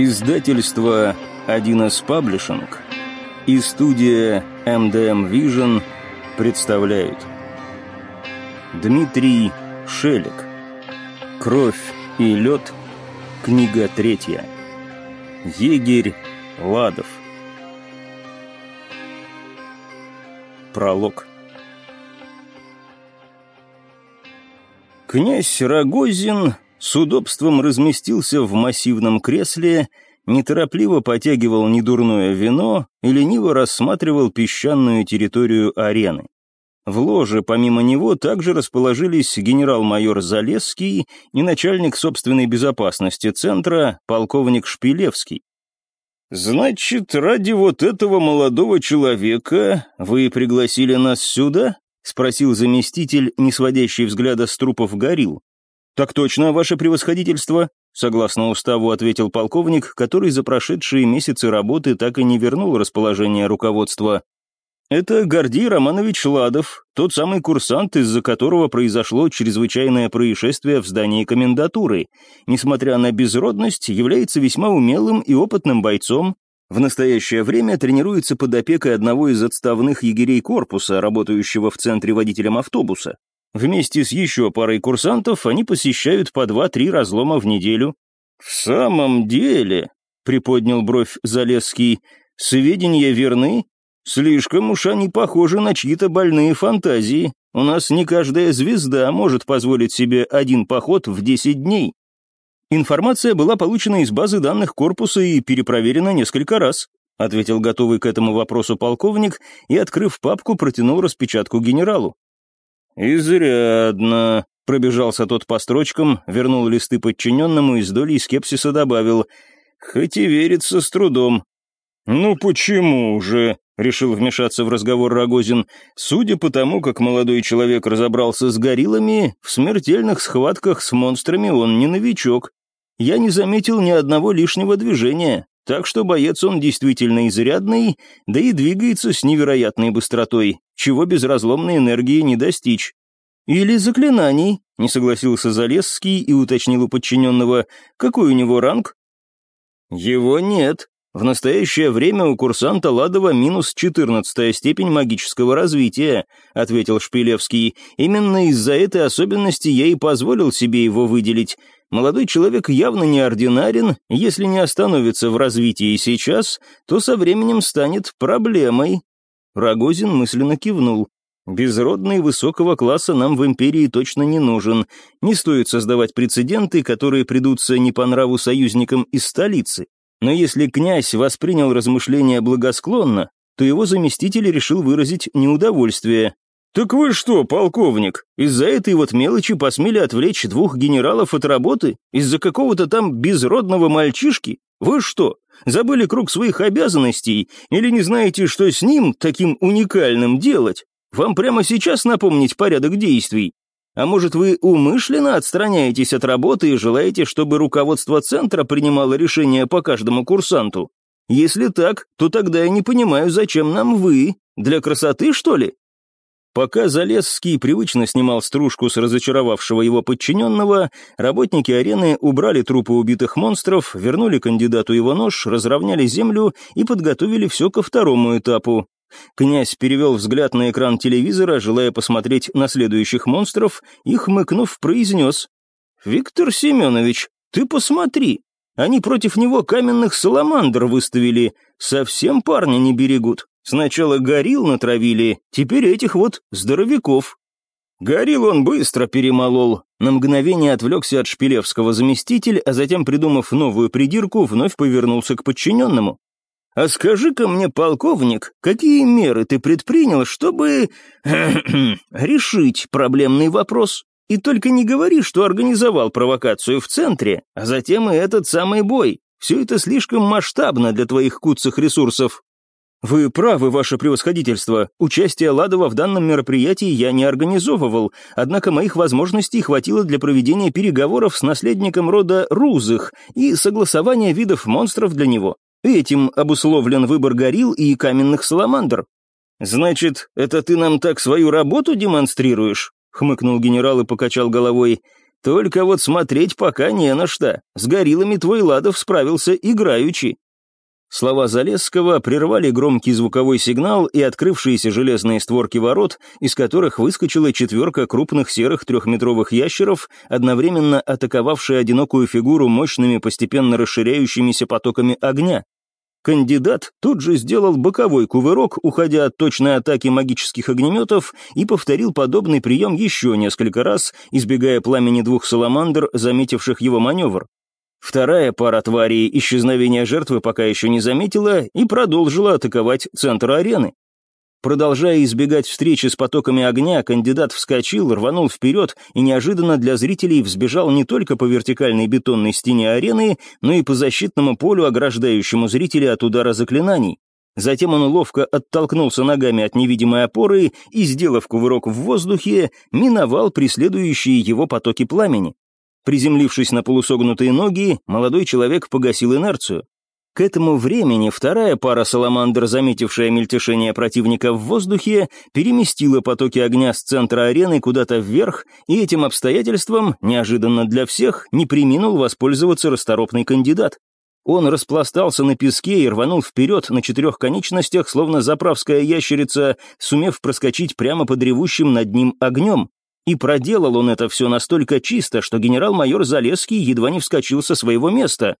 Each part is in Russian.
Издательство 1С Паблишинг и студия MDM Vision представляют. Дмитрий Шелик. Кровь и лед Книга третья. Егерь Ладов. Пролог. Князь Рогозин с удобством разместился в массивном кресле, неторопливо потягивал недурное вино и лениво рассматривал песчаную территорию арены. В ложе помимо него также расположились генерал-майор Залесский и начальник собственной безопасности центра, полковник Шпилевский. «Значит, ради вот этого молодого человека вы пригласили нас сюда?» — спросил заместитель, не сводящий взгляда с трупов горил. «Так точно, ваше превосходительство», — согласно уставу ответил полковник, который за прошедшие месяцы работы так и не вернул расположение руководства. «Это Гордей Романович Ладов, тот самый курсант, из-за которого произошло чрезвычайное происшествие в здании комендатуры. Несмотря на безродность, является весьма умелым и опытным бойцом, в настоящее время тренируется под опекой одного из отставных егерей корпуса, работающего в центре водителем автобуса. Вместе с еще парой курсантов они посещают по два-три разлома в неделю. «В самом деле», — приподнял бровь Залесский, — «сведения верны? Слишком уж они похожи на чьи-то больные фантазии. У нас не каждая звезда может позволить себе один поход в десять дней». Информация была получена из базы данных корпуса и перепроверена несколько раз, ответил готовый к этому вопросу полковник и, открыв папку, протянул распечатку генералу. «Изрядно», — пробежался тот по строчкам, вернул листы подчиненному и с долей скепсиса добавил, «хоть и верится с трудом». «Ну почему же?» — решил вмешаться в разговор Рогозин. «Судя по тому, как молодой человек разобрался с гориллами, в смертельных схватках с монстрами он не новичок. Я не заметил ни одного лишнего движения, так что боец он действительно изрядный, да и двигается с невероятной быстротой, чего без разломной энергии не достичь. Или заклинаний, не согласился Залесский и уточнил у подчиненного, какой у него ранг? Его нет. В настоящее время у курсанта Ладова минус четырнадцатая степень магического развития, ответил Шпилевский. Именно из-за этой особенности я и позволил себе его выделить. Молодой человек явно неординарен, если не остановится в развитии сейчас, то со временем станет проблемой. Рогозин мысленно кивнул. Безродный высокого класса нам в империи точно не нужен. Не стоит создавать прецеденты, которые придутся не по нраву союзникам из столицы. Но если князь воспринял размышления благосклонно, то его заместитель решил выразить неудовольствие. «Так вы что, полковник, из-за этой вот мелочи посмели отвлечь двух генералов от работы? Из-за какого-то там безродного мальчишки? Вы что, забыли круг своих обязанностей или не знаете, что с ним, таким уникальным, делать? Вам прямо сейчас напомнить порядок действий? А может, вы умышленно отстраняетесь от работы и желаете, чтобы руководство центра принимало решения по каждому курсанту? Если так, то тогда я не понимаю, зачем нам вы? Для красоты, что ли? Пока Залесский привычно снимал стружку с разочаровавшего его подчиненного, работники арены убрали трупы убитых монстров, вернули кандидату его нож, разровняли землю и подготовили все ко второму этапу. Князь перевел взгляд на экран телевизора, желая посмотреть на следующих монстров, и, хмыкнув, произнес. «Виктор Семенович, ты посмотри, они против него каменных саламандр выставили, совсем парня не берегут». Сначала горил натравили, теперь этих вот здоровяков. Горил он быстро перемолол. На мгновение отвлекся от Шпилевского заместитель, а затем, придумав новую придирку, вновь повернулся к подчиненному. «А скажи-ка мне, полковник, какие меры ты предпринял, чтобы решить проблемный вопрос? И только не говори, что организовал провокацию в центре, а затем и этот самый бой. Все это слишком масштабно для твоих куцых ресурсов. «Вы правы, ваше превосходительство. Участие Ладова в данном мероприятии я не организовывал, однако моих возможностей хватило для проведения переговоров с наследником рода Рузых и согласования видов монстров для него. Этим обусловлен выбор горил и каменных саламандр». «Значит, это ты нам так свою работу демонстрируешь?» — хмыкнул генерал и покачал головой. Только вот смотреть пока не на что. С гориллами твой Ладов справился играючи. Слова Залесского прервали громкий звуковой сигнал и открывшиеся железные створки ворот, из которых выскочила четверка крупных серых трехметровых ящеров, одновременно атаковавшая одинокую фигуру мощными постепенно расширяющимися потоками огня. Кандидат тут же сделал боковой кувырок, уходя от точной атаки магических огнеметов, и повторил подобный прием еще несколько раз, избегая пламени двух саламандр, заметивших его маневр. Вторая пара тварей исчезновения жертвы пока еще не заметила и продолжила атаковать центр арены. Продолжая избегать встречи с потоками огня, кандидат вскочил, рванул вперед и неожиданно для зрителей взбежал не только по вертикальной бетонной стене арены, но и по защитному полю, ограждающему зрителя от удара заклинаний. Затем он ловко оттолкнулся ногами от невидимой опоры и, сделав кувырок в воздухе, миновал преследующие его потоки пламени. Приземлившись на полусогнутые ноги, молодой человек погасил инерцию. К этому времени вторая пара саламандр, заметившая мельтешение противника в воздухе, переместила потоки огня с центра арены куда-то вверх, и этим обстоятельством, неожиданно для всех, не приминул воспользоваться расторопный кандидат. Он распластался на песке и рванул вперед на четырех конечностях, словно заправская ящерица, сумев проскочить прямо под ревущим над ним огнем. И проделал он это все настолько чисто, что генерал-майор Залесский едва не вскочил со своего места.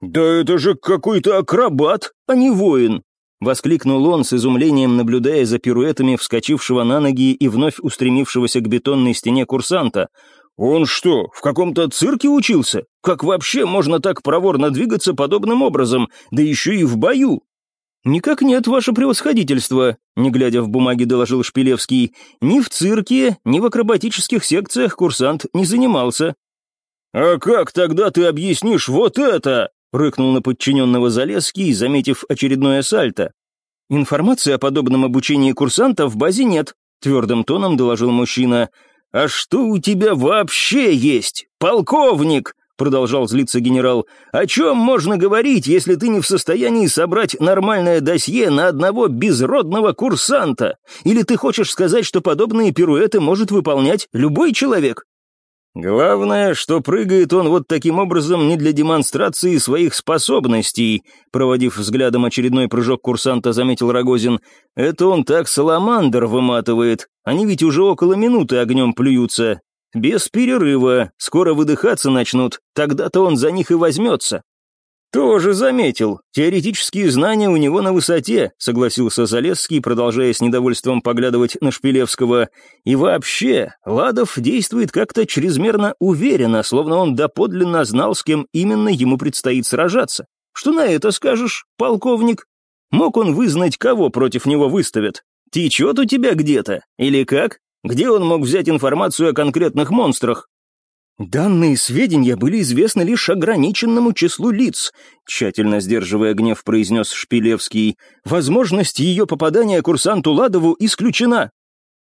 «Да это же какой-то акробат, а не воин!» Воскликнул он с изумлением, наблюдая за пируэтами вскочившего на ноги и вновь устремившегося к бетонной стене курсанта. «Он что, в каком-то цирке учился? Как вообще можно так проворно двигаться подобным образом, да еще и в бою?» «Никак нет, ваше превосходительство», — не глядя в бумаги доложил Шпилевский. «Ни в цирке, ни в акробатических секциях курсант не занимался». «А как тогда ты объяснишь вот это?» — рыкнул на подчиненного Залесский, заметив очередное сальто. «Информации о подобном обучении курсанта в базе нет», — твердым тоном доложил мужчина. «А что у тебя вообще есть? Полковник!» — продолжал злиться генерал. «О чем можно говорить, если ты не в состоянии собрать нормальное досье на одного безродного курсанта? Или ты хочешь сказать, что подобные пируэты может выполнять любой человек?» «Главное, что прыгает он вот таким образом не для демонстрации своих способностей», проводив взглядом очередной прыжок курсанта, заметил Рогозин. «Это он так саламандр выматывает. Они ведь уже около минуты огнем плюются. Без перерыва. Скоро выдыхаться начнут. Тогда-то он за них и возьмется». «Тоже заметил. Теоретические знания у него на высоте», — согласился Залесский, продолжая с недовольством поглядывать на Шпилевского. «И вообще, Ладов действует как-то чрезмерно уверенно, словно он доподлинно знал, с кем именно ему предстоит сражаться. Что на это скажешь, полковник? Мог он вызнать, кого против него выставят? Течет у тебя где-то? Или как? Где он мог взять информацию о конкретных монстрах? «Данные сведения были известны лишь ограниченному числу лиц», тщательно сдерживая гнев, произнес Шпилевский. «Возможность ее попадания курсанту Ладову исключена».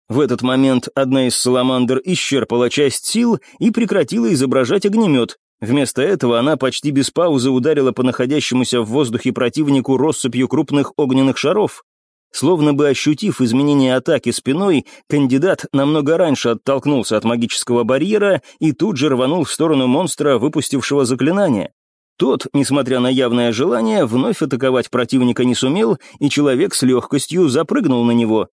В этот момент одна из саламандр исчерпала часть сил и прекратила изображать огнемет. Вместо этого она почти без паузы ударила по находящемуся в воздухе противнику россыпью крупных огненных шаров. Словно бы ощутив изменение атаки спиной, кандидат намного раньше оттолкнулся от магического барьера и тут же рванул в сторону монстра, выпустившего заклинание. Тот, несмотря на явное желание, вновь атаковать противника не сумел, и человек с легкостью запрыгнул на него.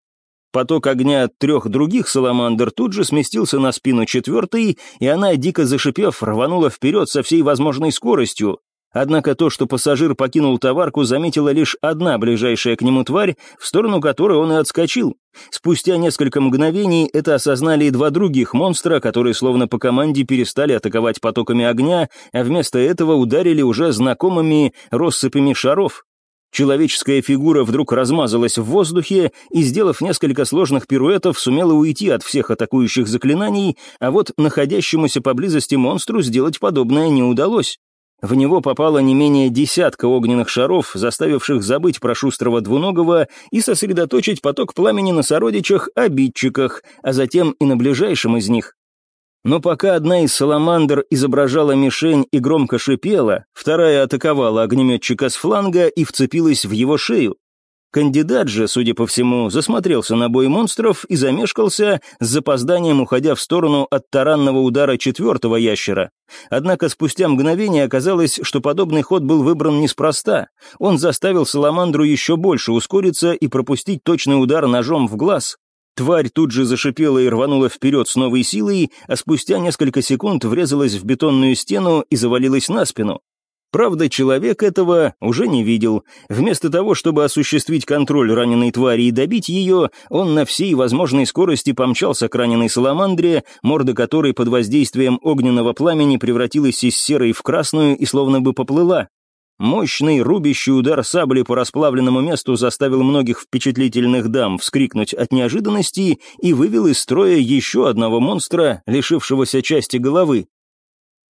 Поток огня от трех других саламандр тут же сместился на спину четвертой, и она, дико зашипев, рванула вперед со всей возможной скоростью. Однако то, что пассажир покинул товарку, заметила лишь одна ближайшая к нему тварь, в сторону которой он и отскочил. Спустя несколько мгновений это осознали и два других монстра, которые словно по команде перестали атаковать потоками огня, а вместо этого ударили уже знакомыми россыпями шаров. Человеческая фигура вдруг размазалась в воздухе и, сделав несколько сложных пируэтов, сумела уйти от всех атакующих заклинаний, а вот находящемуся поблизости монстру сделать подобное не удалось. В него попало не менее десятка огненных шаров, заставивших забыть про шустрого двуногого и сосредоточить поток пламени на сородичах-обидчиках, а затем и на ближайшем из них. Но пока одна из саламандр изображала мишень и громко шипела, вторая атаковала огнеметчика с фланга и вцепилась в его шею. Кандидат же, судя по всему, засмотрелся на бой монстров и замешкался, с запозданием уходя в сторону от таранного удара четвертого ящера. Однако спустя мгновение оказалось, что подобный ход был выбран неспроста. Он заставил Саламандру еще больше ускориться и пропустить точный удар ножом в глаз. Тварь тут же зашипела и рванула вперед с новой силой, а спустя несколько секунд врезалась в бетонную стену и завалилась на спину. Правда, человек этого уже не видел. Вместо того, чтобы осуществить контроль раненой твари и добить ее, он на всей возможной скорости помчался к раненой саламандре, морда которой под воздействием огненного пламени превратилась из серой в красную и словно бы поплыла. Мощный рубящий удар сабли по расплавленному месту заставил многих впечатлительных дам вскрикнуть от неожиданности и вывел из строя еще одного монстра, лишившегося части головы.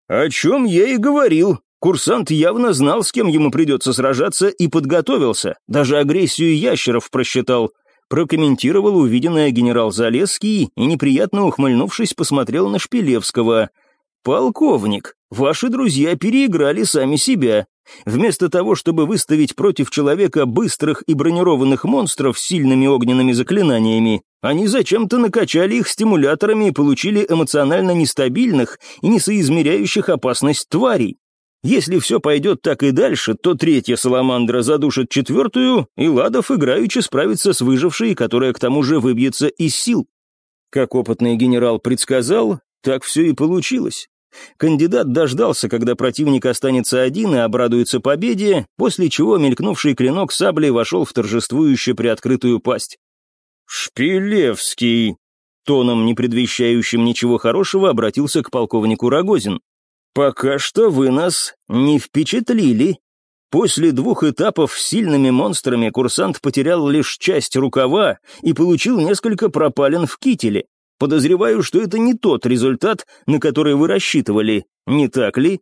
«О чем я и говорил», Курсант явно знал, с кем ему придется сражаться, и подготовился. Даже агрессию ящеров просчитал. Прокомментировал увиденное генерал Залесский и, неприятно ухмыльнувшись, посмотрел на Шпилевского. «Полковник, ваши друзья переиграли сами себя. Вместо того, чтобы выставить против человека быстрых и бронированных монстров с сильными огненными заклинаниями, они зачем-то накачали их стимуляторами и получили эмоционально нестабильных и несоизмеряющих опасность тварей. Если все пойдет так и дальше, то третья саламандра задушит четвертую, и Ладов играючи справится с выжившей, которая к тому же выбьется из сил. Как опытный генерал предсказал, так все и получилось. Кандидат дождался, когда противник останется один и обрадуется победе, после чего мелькнувший клинок сабли вошел в торжествующе приоткрытую пасть. «Шпилевский!» Тоном, не предвещающим ничего хорошего, обратился к полковнику Рогозин. «Пока что вы нас не впечатлили. После двух этапов с сильными монстрами курсант потерял лишь часть рукава и получил несколько пропален в кителе. Подозреваю, что это не тот результат, на который вы рассчитывали, не так ли?»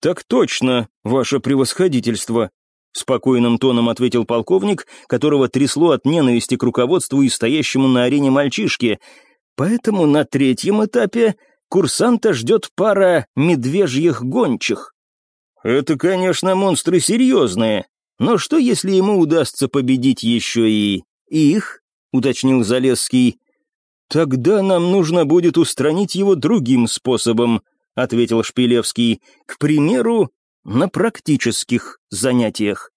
«Так точно, ваше превосходительство», — спокойным тоном ответил полковник, которого трясло от ненависти к руководству и стоящему на арене мальчишке. «Поэтому на третьем этапе курсанта ждет пара медвежьих гончих. Это, конечно, монстры серьезные, но что, если ему удастся победить еще и их, уточнил Залесский. Тогда нам нужно будет устранить его другим способом, ответил Шпилевский, к примеру, на практических занятиях.